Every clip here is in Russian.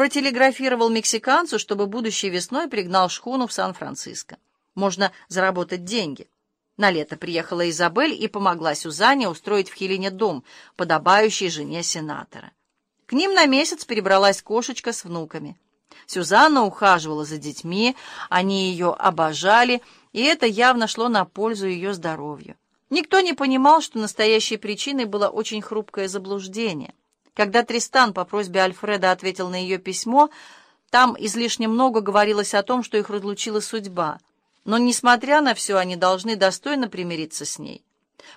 протелеграфировал мексиканцу, чтобы будущей весной пригнал шхуну в Сан-Франциско. Можно заработать деньги. На лето приехала Изабель и помогла Сюзанне устроить в Хелине дом, подобающий жене сенатора. К ним на месяц перебралась кошечка с внуками. Сюзанна ухаживала за детьми, они ее обожали, и это явно шло на пользу ее здоровью. Никто не понимал, что настоящей причиной было очень хрупкое заблуждение. Когда Тристан по просьбе Альфреда ответил на ее письмо, там излишне много говорилось о том, что их разлучила судьба. Но, несмотря на все, они должны достойно примириться с ней.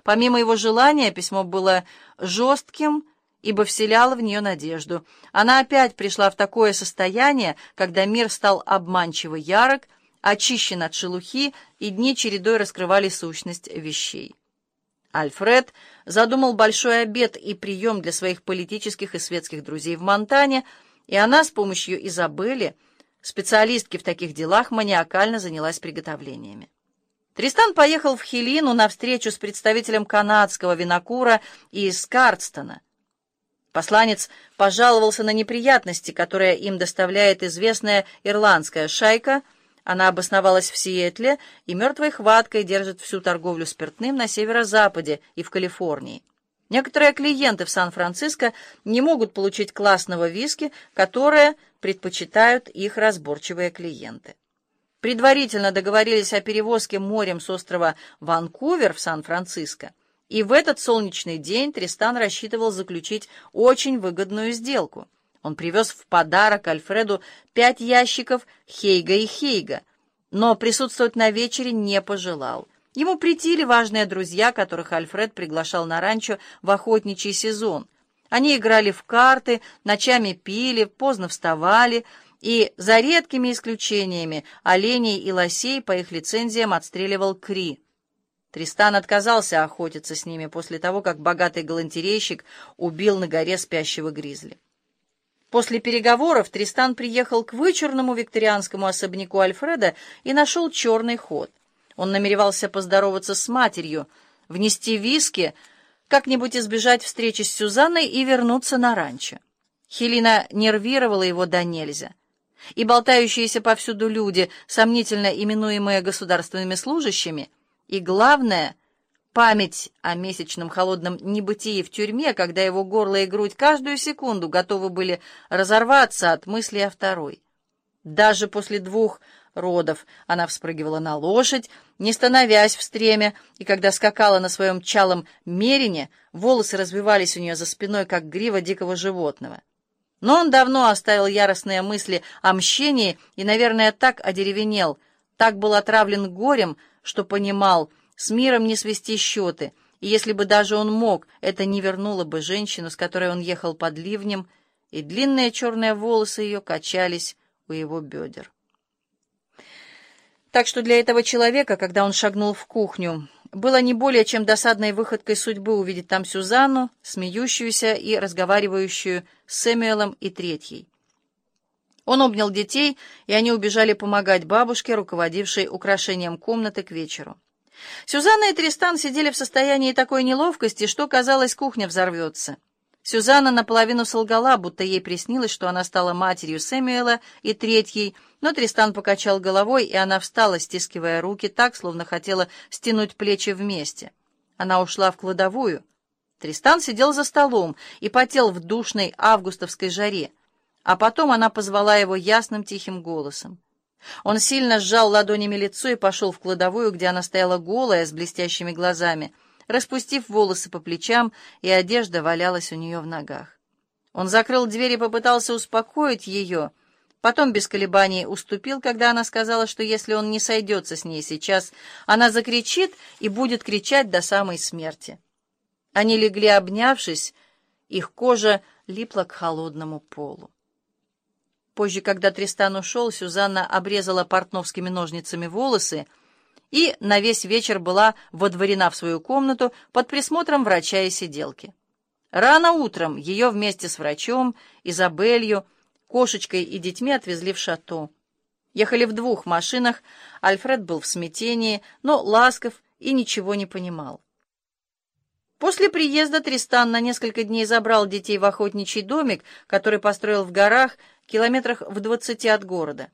Помимо его желания, письмо было жестким, ибо вселяло в нее надежду. Она опять пришла в такое состояние, когда мир стал обманчиво ярок, очищен от шелухи, и дни чередой раскрывали сущность вещей. Альфред задумал большой обед и прием для своих политических и светских друзей в Монтане, и она с помощью Изабели, специалистки в таких делах, маниакально занялась приготовлениями. Тристан поехал в Хелину на встречу с представителем канадского винокура из Картстона. Посланец пожаловался на неприятности, которые им доставляет известная ирландская шайка — она обосновалась в Сиэтле и мертвой хваткой держит всю торговлю спиртным на северо-западе и в Калифорнии. Некоторые клиенты в Сан-Франциско не могут получить классного виски, которое предпочитают их разборчивые клиенты. Предварительно договорились о перевозке морем с острова Ванкувер в Сан-Франциско, и в этот солнечный день Тристан рассчитывал заключить очень выгодную сделку — он привез в подарок Альфреду пять ящиков Хейга и Хейга, но присутствовать на вечере не пожелал. Ему притили важные друзья, которых Альфред приглашал на ранчо в охотничий сезон. Они играли в карты, ночами пили, поздно вставали, и, за редкими исключениями, оленей и лосей по их лицензиям отстреливал Кри. Тристан отказался охотиться с ними после того, как богатый галантерейщик убил на горе спящего гризли. После переговоров Тристан приехал к вычурному викторианскому особняку Альфреда и нашел черный ход. Он намеревался поздороваться с матерью, внести виски, как-нибудь избежать встречи с Сюзанной и вернуться на ранчо. Хелина нервировала его до нельзя. И болтающиеся повсюду люди, сомнительно именуемые государственными служащими, и, главное — Память о месячном холодном небытии в тюрьме, когда его горло и грудь каждую секунду готовы были разорваться от мысли о второй. Даже после двух родов она вспрыгивала на лошадь, не становясь в стреме, и когда скакала на своем чалом мерине, волосы развивались у нее за спиной, как грива дикого животного. Но он давно оставил яростные мысли о мщении и, наверное, так одеревенел, так был отравлен горем, что понимал — с миром не свести счеты, и если бы даже он мог, это не вернуло бы женщину, с которой он ехал под ливнем, и длинные черные волосы ее качались у его бедер. Так что для этого человека, когда он шагнул в кухню, было не более чем досадной выходкой судьбы увидеть там Сюзанну, смеющуюся и разговаривающую с Сэмюэлом и Третьей. Он обнял детей, и они убежали помогать бабушке, руководившей украшением комнаты к вечеру. Сюзанна и Тристан сидели в состоянии такой неловкости, что, казалось, кухня взорвется. Сюзанна наполовину солгала, будто ей приснилось, что она стала матерью Сэмюэла и третьей, но Тристан покачал головой, и она встала, стискивая руки так, словно хотела стянуть плечи вместе. Она ушла в кладовую. Тристан сидел за столом и потел в душной августовской жаре, а потом она позвала его ясным тихим голосом. Он сильно сжал ладонями лицо и пошел в кладовую, где она стояла голая, с блестящими глазами, распустив волосы по плечам, и одежда валялась у нее в ногах. Он закрыл дверь и попытался успокоить ее, потом без колебаний уступил, когда она сказала, что если он не сойдется с ней сейчас, она закричит и будет кричать до самой смерти. Они легли, обнявшись, их кожа липла к холодному полу. Позже, когда Тристан ушел, Сюзанна обрезала портновскими ножницами волосы и на весь вечер была водворена в свою комнату под присмотром врача и сиделки. Рано утром ее вместе с врачом, Изабелью, кошечкой и детьми отвезли в шато. Ехали в двух машинах, Альфред был в смятении, но ласков и ничего не понимал. После приезда Тристан на несколько дней забрал детей в охотничий домик, который построил в горах километрах в двадцати от города.